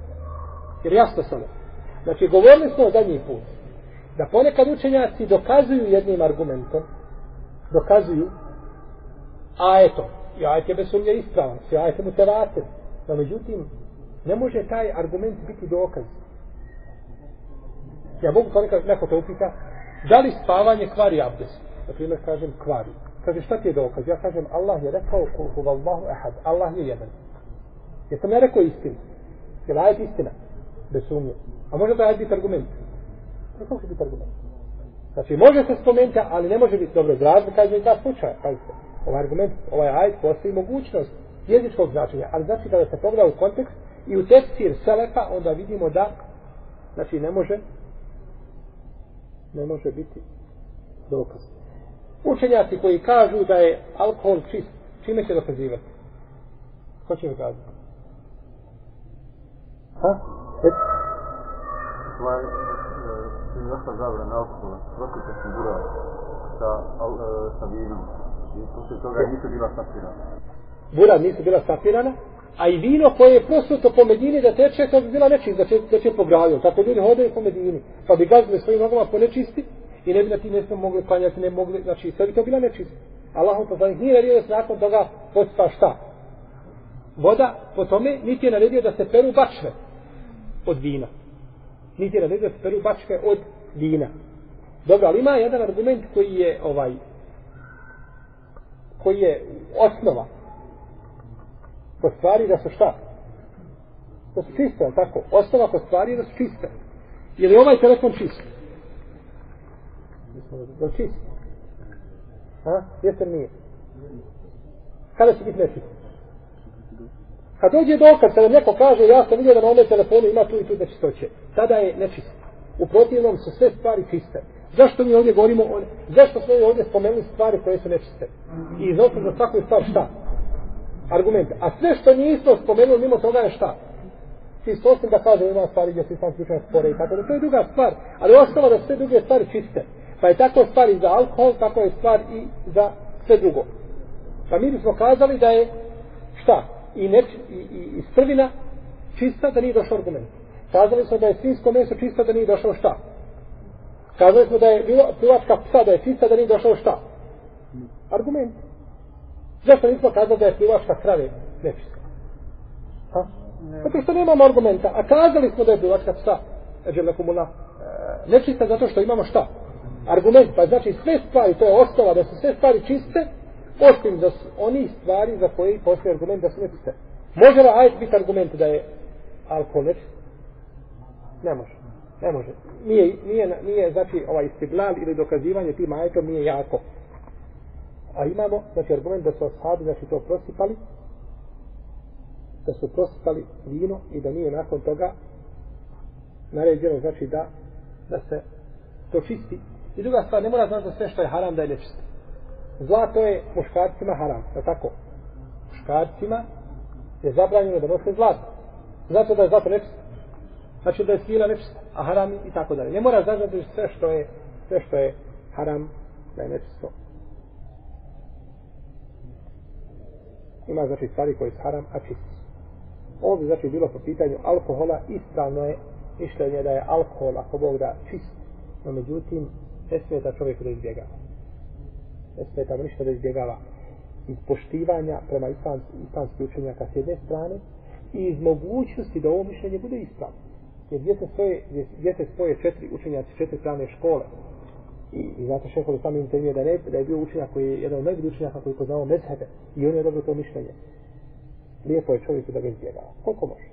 Jer jasno sam. Znači, govorili smo o zadnji put da ponekad učenjaci dokazuju jednim argumentom, dokazuju ajetom. I ajet je bez sumnje ispravan, svi ajete mu tevate. No, međutim, ne može taj argument biti dokaz. Ja mogu ponekad neko te upita, da li spavanje kvari abdest? Na primjer, kažem, kvari. Kaže, šta ti je dokaz? Ja kažem, Allah je rekao, kul huvallahu ehad. Allah je jedan. Jesam ja rekao istinu? Je li ajet istina? Bez sumnje. A može taj biti argument? Pa kako može biti argument? Znači, može se spomenuti, ali ne može biti dobro zrazno, kaže je ta slučaj. Pazite, ovaj argument, ovaj ajd postoji mogućnost jezičkog značenja, ali znači kada se pogleda u kontekst i u tefsir seleka, onda vidimo da znači ne može ne može biti dokaz učenjaci koji kažu da je alkohol čist, čime će dokazivati? Ko će dokazati? Ha? Et? Ovaj, e, alkohola, protiv se sam sa, sa vinom. I poslije toga nisu bila sapirana. Bura nisu bila sapirana, a i vino koje je prosuto po Medini da teče, to bi bila nečist, da će, da će po graju. Tako ljudi hodaju po Medini, pa bi gazili svojim nogama po nečisti i ne bi na ti mjesto mogli klanjati, ne mogli, znači sve bi to bila nečist. Allahom poslanik nije naredio da se nakon toga pospa šta? Voda, po tome, niti je naredio da se peru bačve od vina. Niti je naredio da se peru bačke od vina. Dobro, ali ima jedan argument koji je ovaj koji je osnova po stvari da su šta? Da su čiste, ali tako? Osnova kod stvari da su čiste. Je li ovaj telefon čist? Da li čist? Ha? Jeste li nije? Kada će biti nečist? Kad dođe dokaz, kada neko kaže ja sam vidio da na ovome telefonu ima tu i tu nečistoće, tada je nečist. U protivnom su sve stvari čiste. Zašto mi ovdje govorimo o... Zašto smo ovdje spomenuli stvari koje su nečiste? I zato za svaku stvar šta? Argument. A sve što nismo spomenuli mimo toga je šta? Čisto osim da kaže ima stvari gdje se sam slučajno spore i tako da to je druga stvar. Ali ostalo da sve druge stvari čiste. Pa je tako stvar i za alkohol, tako je stvar i za sve drugo. Pa mi bismo kazali da je šta? I, neč, i, i, i strvina čista da nije došao argument. Kazali smo da je svinsko meso čisto da nije došao šta? Kazali smo da je bilo pivačka psa da je čista da nije došao šta? Argument. Zašto nismo kazali da je plivačka krave nečista? Ha? Zato što nemamo argumenta. A kazali smo da je plivačka psa eđelekumula nečista zato što imamo šta? Argument. Pa znači sve stvari, to je osnova da su sve stvari čiste, osim da su oni stvari za koje postoje argument da su nečiste. Može li ajet biti argument da je alkohol nečist? Ne može. Ne može. Nije, nije, nije znači ovaj istiglal ili dokazivanje tim ajetom nije jako. A imamo, znači, argument da su ashabi, znači, to prosipali, da su prosipali vino i da nije nakon toga naređeno, znači, da, da se to čisti. I druga stvar, ne mora znači da sve što je haram da je nečisto. Zlato je muškarcima haram, je tako? Muškarcima je zabranjeno da nose zlato. Zato da je zlato nečisto. Znači da je svila nečista, a haram i tako dalje. Ne mora znači sve što je sve što je haram da je nečisto. Ima znači stvari koje su haram, a čisti. Ovdje bi znači bilo po pitanju alkohola, ispravno je mišljenje da je alkohol, ako Bog da, čist. No međutim, ne da čovjek da izbjegava. Ne smeta ništa da izbjegava iz poštivanja prema islamski učenjaka s jedne strane i iz mogućnosti da ovo mišljenje bude ispravno. Jer djete svoje, djete svoje četiri učenjaci, četiri strane škole, I, i zato šeho da sami intervjuje da, ne, da je bio učenjak koji je jedan od najbolji učenjaka koji poznao mezhebe i on je dobro to mišljenje. Lijepo je čovjeku da ga izbjegava. Koliko može?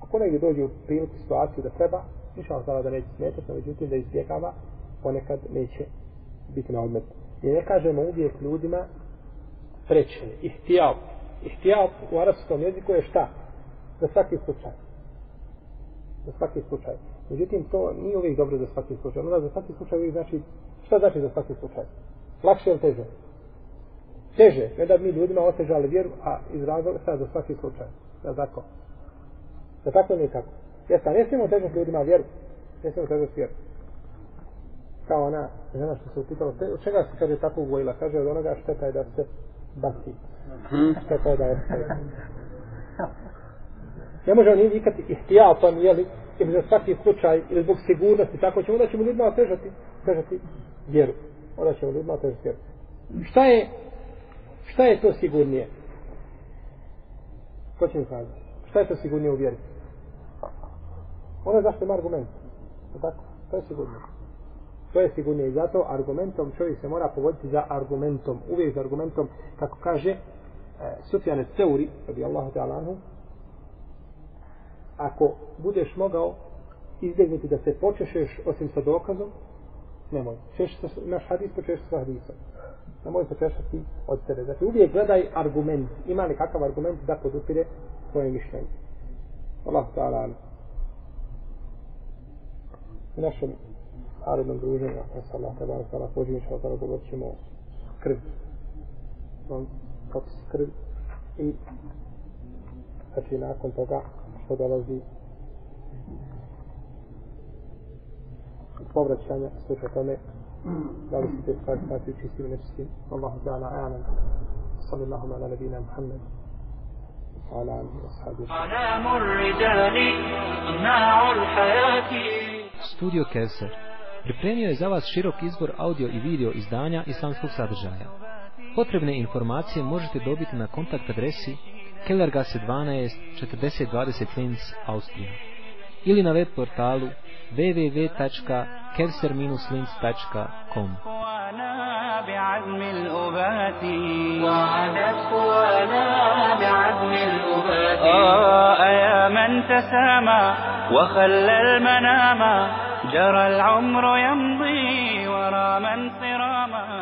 Ako negdje dođe u priliku situaciju da treba, mišljamo znala da neće smetati, no međutim da izbjegava, ponekad neće biti na odmetu. I ne kažemo uvijek ljudima prečenje. Ihtijal. Ihtijal u arapskom jeziku je šta? Za svaki slučaj. Za svaki slučaj. Međutim, to nije uvijek dobro za svaki slučaj. Onda za svaki slučaj uvijek znači, šta znači za svaki slučaj? Lakše ili teže? Teže. Ne da mi ljudima otežali vjeru, a izrazili sad za svaki slučaj. Da tako. Da tako nije tako. Jeste, ne smijemo težati ljudima vjeru. Ne smijemo težati vjeru. Kao ona žena što se upitala, od čega se kaže tako ugojila? Kaže od onoga šteta je da se bati. Šteta je da je Ne može on nikati ihtijatom, jeli, ili za svaki slučaj, ili zbog sigurnosti, tako ćemo, onda ćemo ljudima otežati, otežati vjeru. Onda ćemo ljudima otežati vjeru. Šta je, šta je to sigurnije? Ko će mi kazati? Šta je to sigurnije u vjeri? Ono je zašto ima argument. Tako, to je sigurnije. To je sigurnije i zato argumentom čovjek se mora povoditi za argumentom, uvijek za argumentom, kako kaže e, Sufjane Ceuri, radi Allahu ta'ala anhu, ako budeš mogao izbjegnuti da se počešeš osim sa dokazom, nemoj. Češ sa, naš hadis počeš sa hadisom. Nemoj se češati od sebe. Znači uvijek gledaj argument. Ima li kakav argument da podupire svoje mišljenje. Allah ta'ala u našem ali druženja, druženje nakon salata danas da napođe inša tada govorit ćemo skrb kako skrb i znači nakon toga što dolazi povraćanja sluša tome da li se te stvari smati čistim i nečistim Allahu ta'ala a'lam sallallahu ala nabina Muhammed وعلى آله وأصحابه سلام الرجال صناع الحياة استوديو كيسر pripremio je za vas širok izbor audio i video izdanja islamskog sadržaja. Potrebne informacije možete dobiti na kontakt adresi Kellergasse 12 4020 Linz, Austrija ili na web portalu www.kevser-linz.com قوانا بعزم الأبات وعدت قوانا بعزم الأبات آه يا من تسامى وخلى المنام جرى العمر يمضي ورا من سراما